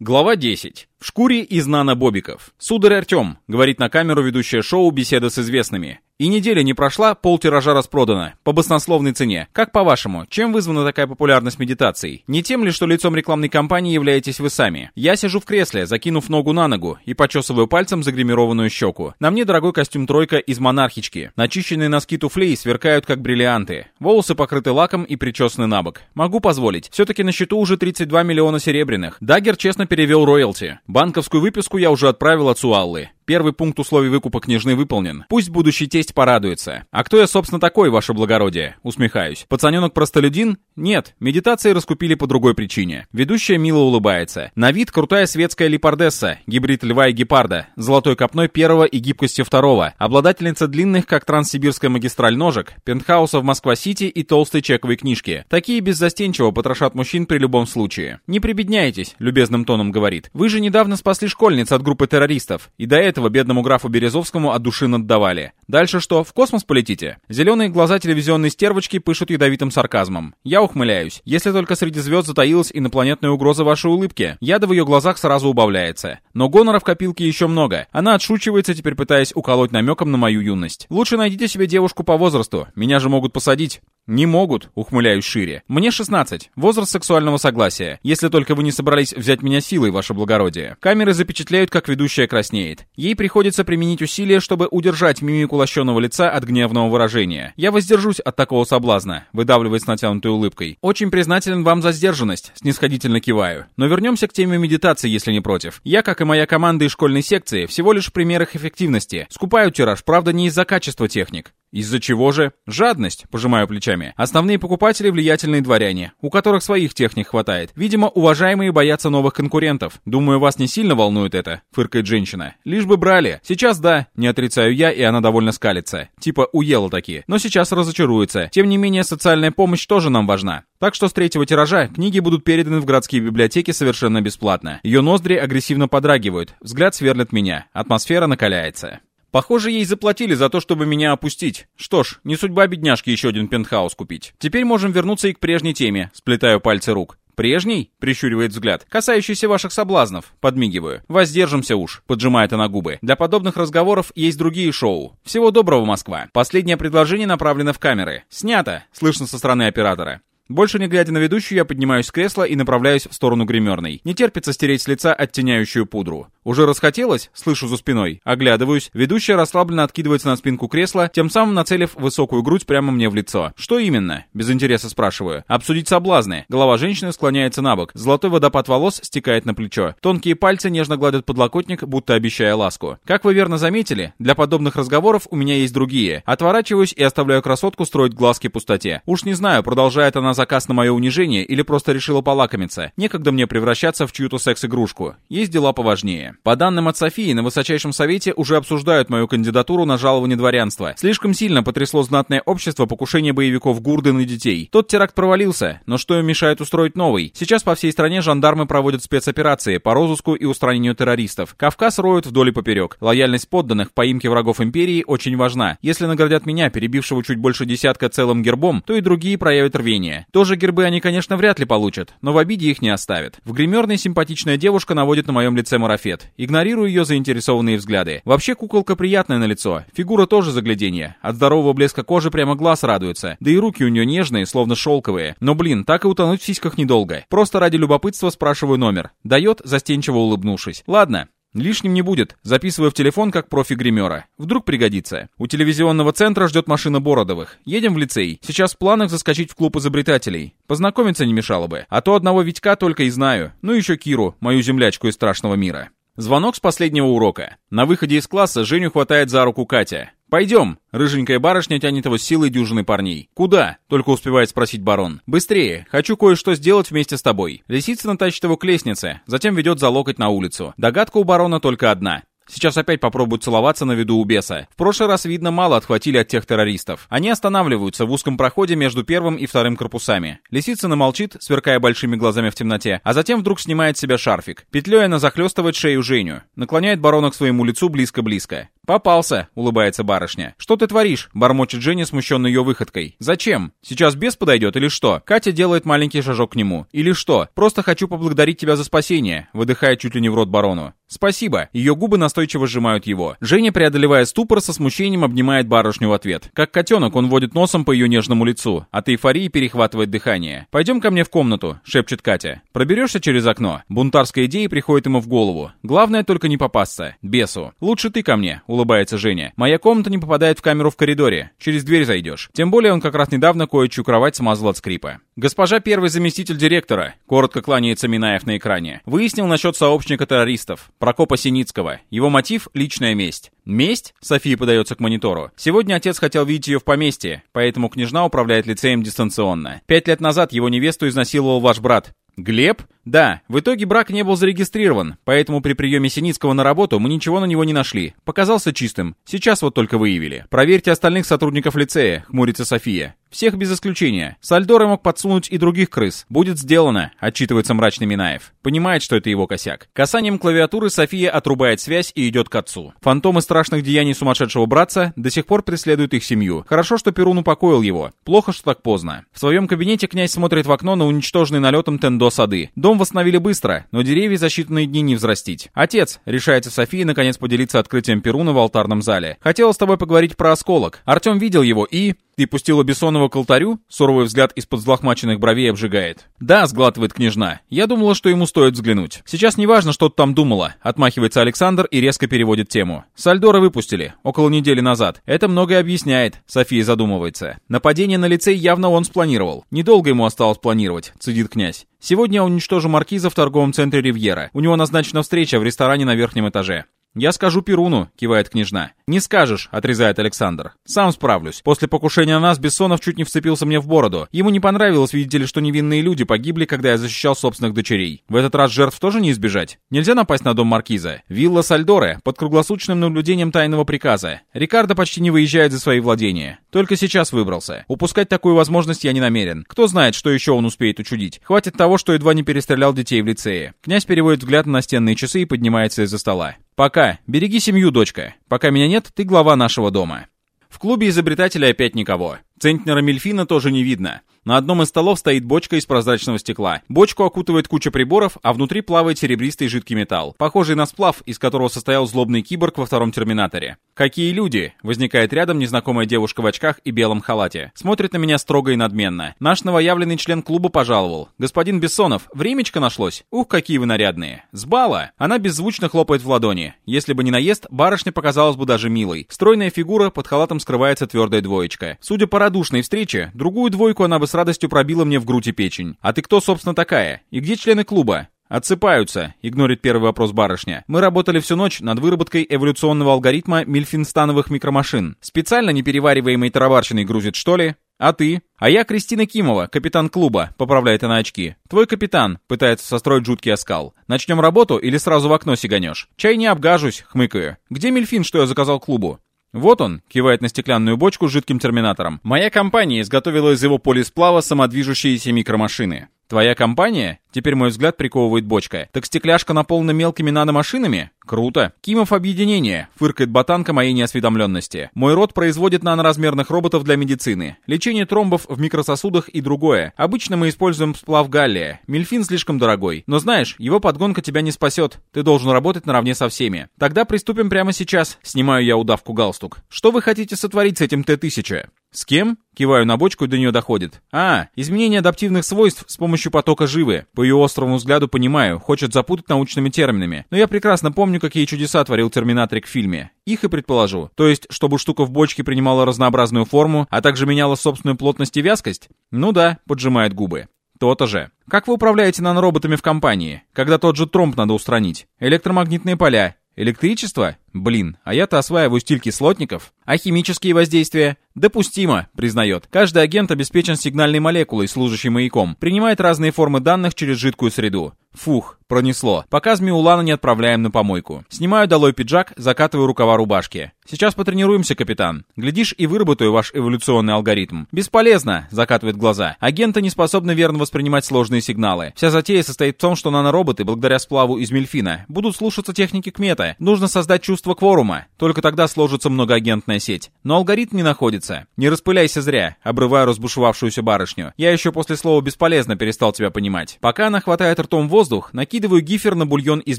Глава 10. В шкуре из нано-бобиков. «Сударь Артем», — говорит на камеру ведущее шоу «Беседа с известными». И неделя не прошла, пол тиража распродано. По баснословной цене. Как по-вашему, чем вызвана такая популярность медитаций? Не тем ли, что лицом рекламной кампании являетесь вы сами? Я сижу в кресле, закинув ногу на ногу, и почесываю пальцем загримированную щеку. На мне дорогой костюм тройка из монархички. Начищенные носки туфлей сверкают как бриллианты. Волосы покрыты лаком и причесаны на бок. Могу позволить. Все-таки на счету уже 32 миллиона серебряных. Даггер честно перевел роялти. Банковскую выписку я уже отправил отцу Аллы. Первый пункт условий выкупа княжны выполнен. Пусть будущий тесть порадуется. А кто я, собственно, такой, ваше благородие? Усмехаюсь. Пацаненок-простолюдин? Нет, медитации раскупили по другой причине. Ведущая мило улыбается. На вид крутая светская липардесса, гибрид льва и гепарда, золотой копной первого и гибкостью второго, обладательница длинных, как транссибирская магистраль ножек, пентхауса в Москва-Сити и толстой чековой книжки. Такие беззастенчиво потрошат мужчин при любом случае. Не прибедняйтесь, любезным тоном говорит. Вы же недавно спасли школьниц от группы террористов. И до этого этого бедному графу Березовскому от души наддавали. Дальше что, в космос полетите? Зеленые глаза телевизионной стервочки пышут ядовитым сарказмом. Я ухмыляюсь. Если только среди звезд затаилась инопланетная угроза вашей улыбки, яда в ее глазах сразу убавляется. Но гонора в копилке еще много. Она отшучивается, теперь пытаясь уколоть намеком на мою юность. Лучше найдите себе девушку по возрасту. Меня же могут посадить. «Не могут», — ухмыляюсь шире. «Мне 16. Возраст сексуального согласия. Если только вы не собрались взять меня силой, ваше благородие». Камеры запечатляют, как ведущая краснеет. Ей приходится применить усилия, чтобы удержать мимику лощеного лица от гневного выражения. Я воздержусь от такого соблазна, выдавливает с натянутой улыбкой. Очень признателен вам за сдержанность, снисходительно киваю. Но вернемся к теме медитации, если не против. Я, как и моя команда из школьной секции, всего лишь в примерах эффективности. Скупаю тираж, правда, не из-за качества техник. Из-за чего же? Жадность, пожимаю плечами. Основные покупатели влиятельные дворяне, у которых своих техник хватает. Видимо, уважаемые боятся новых конкурентов. Думаю, вас не сильно волнует это, фыркает женщина. Лишь бы брали. Сейчас да, не отрицаю я, и она довольно скалится. Типа уела такие. Но сейчас разочаруется. Тем не менее, социальная помощь тоже нам важна. Так что с третьего тиража книги будут переданы в городские библиотеки совершенно бесплатно. Ее ноздри агрессивно подрагивают, взгляд сверлит меня, атмосфера накаляется. Похоже, ей заплатили за то, чтобы меня опустить. Что ж, не судьба бедняжки еще один пентхаус купить. Теперь можем вернуться и к прежней теме. Сплетаю пальцы рук. «Прежний?» — прищуривает взгляд. «Касающийся ваших соблазнов». Подмигиваю. «Воздержимся уж», — поджимает она губы. «Для подобных разговоров есть другие шоу. Всего доброго, Москва». Последнее предложение направлено в камеры. «Снято», — слышно со стороны оператора. Больше не глядя на ведущую, я поднимаюсь с кресла и направляюсь в сторону гримерной. Не терпится стереть с лица оттеняющую пудру. Уже расхотелось? Слышу за спиной. Оглядываюсь. Ведущая расслабленно откидывается на спинку кресла, тем самым нацелив высокую грудь прямо мне в лицо. Что именно? Без интереса спрашиваю. Обсудить соблазны. Голова женщины склоняется на бок. Золотой водопад волос стекает на плечо. Тонкие пальцы нежно гладят подлокотник, будто обещая ласку. Как вы верно заметили, для подобных разговоров у меня есть другие. Отворачиваюсь и оставляю красотку строить глазки пустоте. Уж не знаю, продолжает она заказ на мое унижение или просто решила полакомиться. Некогда мне превращаться в чью-то секс-игрушку. Есть дела поважнее. По данным от Софии, на высочайшем совете уже обсуждают мою кандидатуру на жалование дворянства. Слишком сильно потрясло знатное общество покушение боевиков Гурды на детей. Тот теракт провалился, но что им мешает устроить новый? Сейчас по всей стране жандармы проводят спецоперации по розыску и устранению террористов. Кавказ роют вдоль и поперек. Лояльность подданных в поимке врагов империи очень важна. Если наградят меня, перебившего чуть больше десятка целым гербом, то и другие проявят рвение. Тоже гербы они, конечно, вряд ли получат, но в обиде их не оставят. В гримерной симпатичная девушка наводит на моем лице марафет. Игнорирую ее заинтересованные взгляды. Вообще куколка приятная на лицо, фигура тоже загляденье. От здорового блеска кожи прямо глаз радуется. Да и руки у нее нежные, словно шелковые. Но блин, так и утонуть в сиськах недолго. Просто ради любопытства спрашиваю номер. Дает, застенчиво улыбнувшись. Ладно, Лишним не будет. Записываю в телефон как профи-гримера. Вдруг пригодится. У телевизионного центра ждет машина Бородовых. Едем в лицей. Сейчас в планах заскочить в клуб изобретателей. Познакомиться не мешало бы. А то одного Витька только и знаю. Ну еще Киру, мою землячку из страшного мира. Звонок с последнего урока. На выходе из класса Женю хватает за руку Катя. «Пойдем!» Рыженькая барышня тянет его силой дюжины парней. «Куда?» — только успевает спросить барон. «Быстрее! Хочу кое-что сделать вместе с тобой». Лисицына тащит его к лестнице, затем ведет за локоть на улицу. Догадка у барона только одна. Сейчас опять попробуют целоваться на виду у беса. В прошлый раз, видно, мало отхватили от тех террористов. Они останавливаются в узком проходе между первым и вторым корпусами. Лисицына молчит, сверкая большими глазами в темноте, а затем вдруг снимает с себя шарфик. Петлей она захлестывает шею Женю. Наклоняет барона к своему лицу близко-близко. «Попался», — улыбается барышня. «Что ты творишь?» — бормочет Женя, смущенный ее выходкой. «Зачем? Сейчас бес подойдет или что?» Катя делает маленький шажок к нему. «Или что? Просто хочу поблагодарить тебя за спасение», — выдыхает чуть ли не в рот барону. «Спасибо». Ее губы настойчиво сжимают его. Женя, преодолевая ступор, со смущением обнимает барышню в ответ. Как котенок, он водит носом по ее нежному лицу. От эйфории перехватывает дыхание. «Пойдем ко мне в комнату», — шепчет Катя. «Проберешься через окно?» Бунтарская идея приходит ему в голову. Главное только не попасться. Бесу. «Лучше ты ко мне», — улыбается Женя. «Моя комната не попадает в камеру в коридоре. Через дверь зайдешь. Тем более он как раз недавно кое-чью кровать смазал от скрипа». «Госпожа первый заместитель директора», — коротко кланяется Минаев на экране, выяснил насчет сообщника террористов. Прокопа Синицкого. Его мотив — личная месть. Месть? София подается к монитору. Сегодня отец хотел видеть ее в поместье, поэтому княжна управляет лицеем дистанционно. Пять лет назад его невесту изнасиловал ваш брат. Глеб? Да, в итоге брак не был зарегистрирован, поэтому при приеме Синицкого на работу мы ничего на него не нашли. Показался чистым. Сейчас вот только выявили. Проверьте остальных сотрудников лицея, хмурится София. Всех без исключения. Сальдоры мог подсунуть и других крыс. Будет сделано, отчитывается мрачный Минаев. Понимает, что это его косяк. Касанием клавиатуры София отрубает связь и идет к отцу. Фантомы страшных деяний сумасшедшего братца до сих пор преследуют их семью. Хорошо, что Перун упокоил его. Плохо, что так поздно. В своем кабинете князь смотрит в окно на уничтоженный налетом Тендо сады. Дом восстановили быстро, но деревья за считанные дни не взрастить. Отец, решается София наконец поделиться открытием Перуна в алтарном зале. Хотела с тобой поговорить про осколок. Артем видел его и... «Ты пустила Бессонова к алтарю?» Суровый взгляд из-под взлохмаченных бровей обжигает. «Да», — сглатывает княжна. «Я думала, что ему стоит взглянуть. Сейчас не важно, что ты там думала», — отмахивается Александр и резко переводит тему. «Сальдора выпустили. Около недели назад. Это многое объясняет», — София задумывается. «Нападение на лицей явно он спланировал. Недолго ему осталось планировать», — цедит князь. «Сегодня я уничтожу маркиза в торговом центре «Ривьера». У него назначена встреча в ресторане на верхнем этаже. «Я скажу Перуну», — кивает княжна. «Не скажешь», — отрезает Александр. «Сам справлюсь. После покушения на нас Бессонов чуть не вцепился мне в бороду. Ему не понравилось, видите ли, что невинные люди погибли, когда я защищал собственных дочерей. В этот раз жертв тоже не избежать. Нельзя напасть на дом Маркиза. Вилла Сальдоре под круглосуточным наблюдением тайного приказа. Рикардо почти не выезжает за свои владения. Только сейчас выбрался. Упускать такую возможность я не намерен. Кто знает, что еще он успеет учудить. Хватит того, что едва не перестрелял детей в лицее». Князь переводит взгляд на настенные часы и поднимается из-за стола. «Пока. Береги семью, дочка. Пока меня нет, ты глава нашего дома». В клубе изобретателя опять никого. Центнера Мельфина тоже не видно. На одном из столов стоит бочка из прозрачного стекла. Бочку окутывает куча приборов, а внутри плавает серебристый жидкий металл, похожий на сплав, из которого состоял злобный киборг во втором Терминаторе. «Какие люди?» — возникает рядом незнакомая девушка в очках и белом халате. Смотрит на меня строго и надменно. Наш новоявленный член клуба пожаловал. «Господин Бессонов, времечко нашлось? Ух, какие вы нарядные!» «С бала!» Она беззвучно хлопает в ладони. Если бы не наезд, барышня показалась бы даже милой. Стройная фигура, под халатом скрывается твердая двоечка. Судя по радушной встрече, другую двойку она бы с радостью пробила мне в грудь и печень. А ты кто, собственно, такая? И где члены клуба? «Отсыпаются», — игнорит первый вопрос барышня. «Мы работали всю ночь над выработкой эволюционного алгоритма мильфинстановых микромашин. Специально неперевариваемой тароварщиной грузит, что ли?» «А ты?» «А я Кристина Кимова, капитан клуба», — поправляет она очки. «Твой капитан», — пытается состроить жуткий оскал. «Начнем работу или сразу в окно сиганешь?» «Чай не обгажусь», — хмыкаю. «Где мильфин, что я заказал клубу?» «Вот он», — кивает на стеклянную бочку с жидким терминатором. «Моя компания изготовила из его полисплава самодвижущиеся микромашины. Твоя компания? Теперь мой взгляд приковывает бочка. Так стекляшка наполнена мелкими наномашинами? Круто. Кимов объединение, фыркает ботанка моей неосведомленности. Мой род производит наноразмерных роботов для медицины. Лечение тромбов в микрососудах и другое. Обычно мы используем сплав галлия. Мельфин слишком дорогой. Но знаешь, его подгонка тебя не спасет. Ты должен работать наравне со всеми. Тогда приступим прямо сейчас. Снимаю я удавку галстук. Что вы хотите сотворить с этим Т-1000? С кем? Киваю на бочку и до нее доходит. А, изменение адаптивных свойств с помощью потока живы. По ее острому взгляду понимаю, хочет запутать научными терминами. Но я прекрасно помню, какие чудеса творил Терминатрик в фильме. Их и предположу. То есть, чтобы штука в бочке принимала разнообразную форму, а также меняла собственную плотность и вязкость? Ну да, поджимает губы. То-то же. Как вы управляете нанороботами в компании, когда тот же тромб надо устранить? Электромагнитные поля. Электричество? Блин, а я-то осваиваю стиль кислотников. А химические воздействия? Допустимо, признает. Каждый агент обеспечен сигнальной молекулой, служащей маяком. Принимает разные формы данных через жидкую среду. Фух, пронесло. Пока Змеулана не отправляем на помойку. Снимаю долой пиджак, закатываю рукава рубашки. Сейчас потренируемся, капитан. Глядишь и выработаю ваш эволюционный алгоритм. Бесполезно, закатывает глаза. Агенты не способны верно воспринимать сложные сигналы. Вся затея состоит в том, что нанороботы, благодаря сплаву из мельфина, будут слушаться техники Кмета. Нужно создать чувство отсутствие кворума. Только тогда сложится многоагентная сеть. Но алгоритм не находится. Не распыляйся зря, обрывая разбушевавшуюся барышню. Я еще после слова «бесполезно» перестал тебя понимать. Пока она хватает ртом воздух, накидываю гифер на бульон из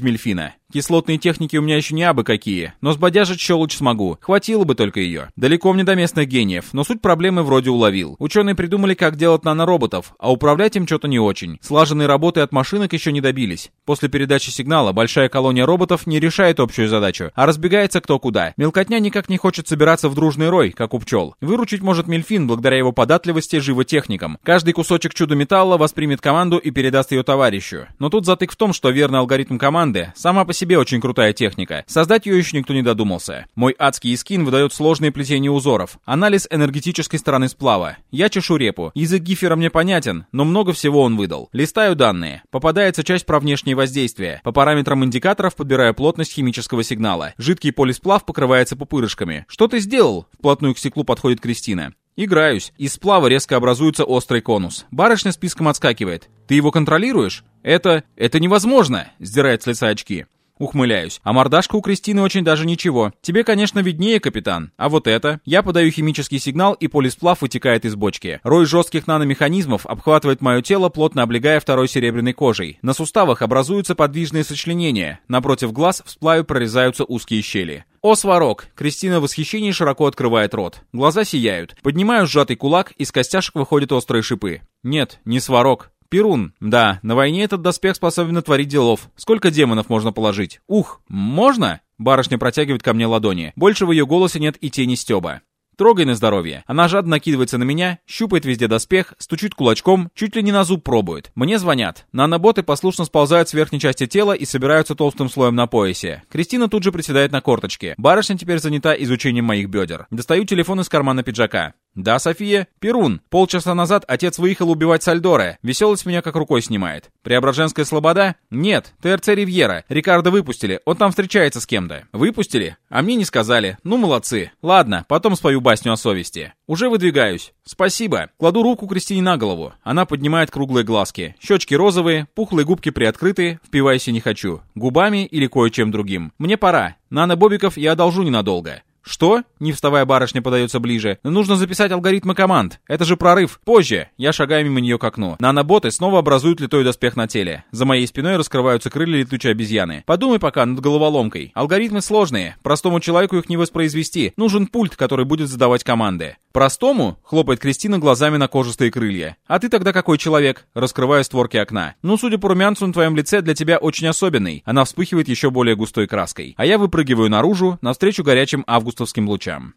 мельфина. Кислотные техники у меня еще не абы какие, но сбодяжить щелочь смогу. Хватило бы только ее. Далеко мне до местных гениев, но суть проблемы вроде уловил. Ученые придумали, как делать нанороботов, а управлять им что-то не очень. Слаженной работы от машинок еще не добились. После передачи сигнала большая колония роботов не решает общую задачу, а разбегается кто куда. Мелкотня никак не хочет собираться в дружный рой, как у пчел. Выручить может Мельфин благодаря его податливости животехникам. Каждый кусочек чудо-металла воспримет команду и передаст ее товарищу. Но тут затык в том, что верный алгоритм команды сама по себе очень крутая техника. Создать ее еще никто не додумался. Мой адский искин выдает сложные плетения узоров. Анализ энергетической стороны сплава. Я чешу репу. Язык гифера мне понятен, но много всего он выдал. Листаю данные. Попадается часть про внешние воздействия. По параметрам индикаторов подбираю плотность химического сигнала. Жидкий полисплав покрывается пупырышками. Что ты сделал? Вплотную к стеклу подходит Кристина. Играюсь. Из сплава резко образуется острый конус. Барышня списком отскакивает. Ты его контролируешь? Это... это невозможно! Сдирает с лица очки. Ухмыляюсь. А мордашка у Кристины очень даже ничего. Тебе, конечно, виднее, капитан. А вот это? Я подаю химический сигнал, и полисплав вытекает из бочки. Рой жестких наномеханизмов обхватывает мое тело, плотно облегая второй серебряной кожей. На суставах образуются подвижные сочленения. Напротив глаз в сплаве прорезаются узкие щели. «О, сварок!» Кристина в восхищении широко открывает рот. Глаза сияют. Поднимаю сжатый кулак, из костяшек выходят острые шипы. Нет, не сварок. Перун. Да, на войне этот доспех способен натворить делов. Сколько демонов можно положить? Ух, можно? Барышня протягивает ко мне ладони. Больше в ее голосе нет и тени стеба. Трогай на здоровье. Она жадно накидывается на меня, щупает везде доспех, стучит кулачком, чуть ли не на зуб пробует. Мне звонят. Наноботы послушно сползают с верхней части тела и собираются толстым слоем на поясе. Кристина тут же приседает на корточке. Барышня теперь занята изучением моих бедер. Достаю телефон из кармана пиджака. «Да, София? Перун. Полчаса назад отец выехал убивать Сальдоре. Веселость меня как рукой снимает. Преображенская слобода? Нет. ТРЦ Ривьера. Рикардо выпустили. Он там встречается с кем-то. Выпустили? А мне не сказали. Ну, молодцы. Ладно, потом спою басню о совести. Уже выдвигаюсь. Спасибо. Кладу руку Кристине на голову. Она поднимает круглые глазки. Щечки розовые, пухлые губки приоткрыты. Впивайся не хочу. Губами или кое-чем другим. Мне пора. Нано Бобиков я одолжу ненадолго. «Что?» — не вставая барышня подается ближе. «Нужно записать алгоритмы команд. Это же прорыв. Позже!» Я шагаю мимо нее к окну. Наноботы снова образуют литой доспех на теле. За моей спиной раскрываются крылья летучей обезьяны. Подумай пока над головоломкой. Алгоритмы сложные. Простому человеку их не воспроизвести. Нужен пульт, который будет задавать команды. «Простому?» — хлопает Кристина глазами на кожистые крылья. «А ты тогда какой человек?» — раскрывая створки окна. «Ну, судя по румянцу на твоем лице, для тебя очень особенный». Она вспыхивает еще более густой краской. А я выпрыгиваю наружу, навстречу горячим августовским лучам.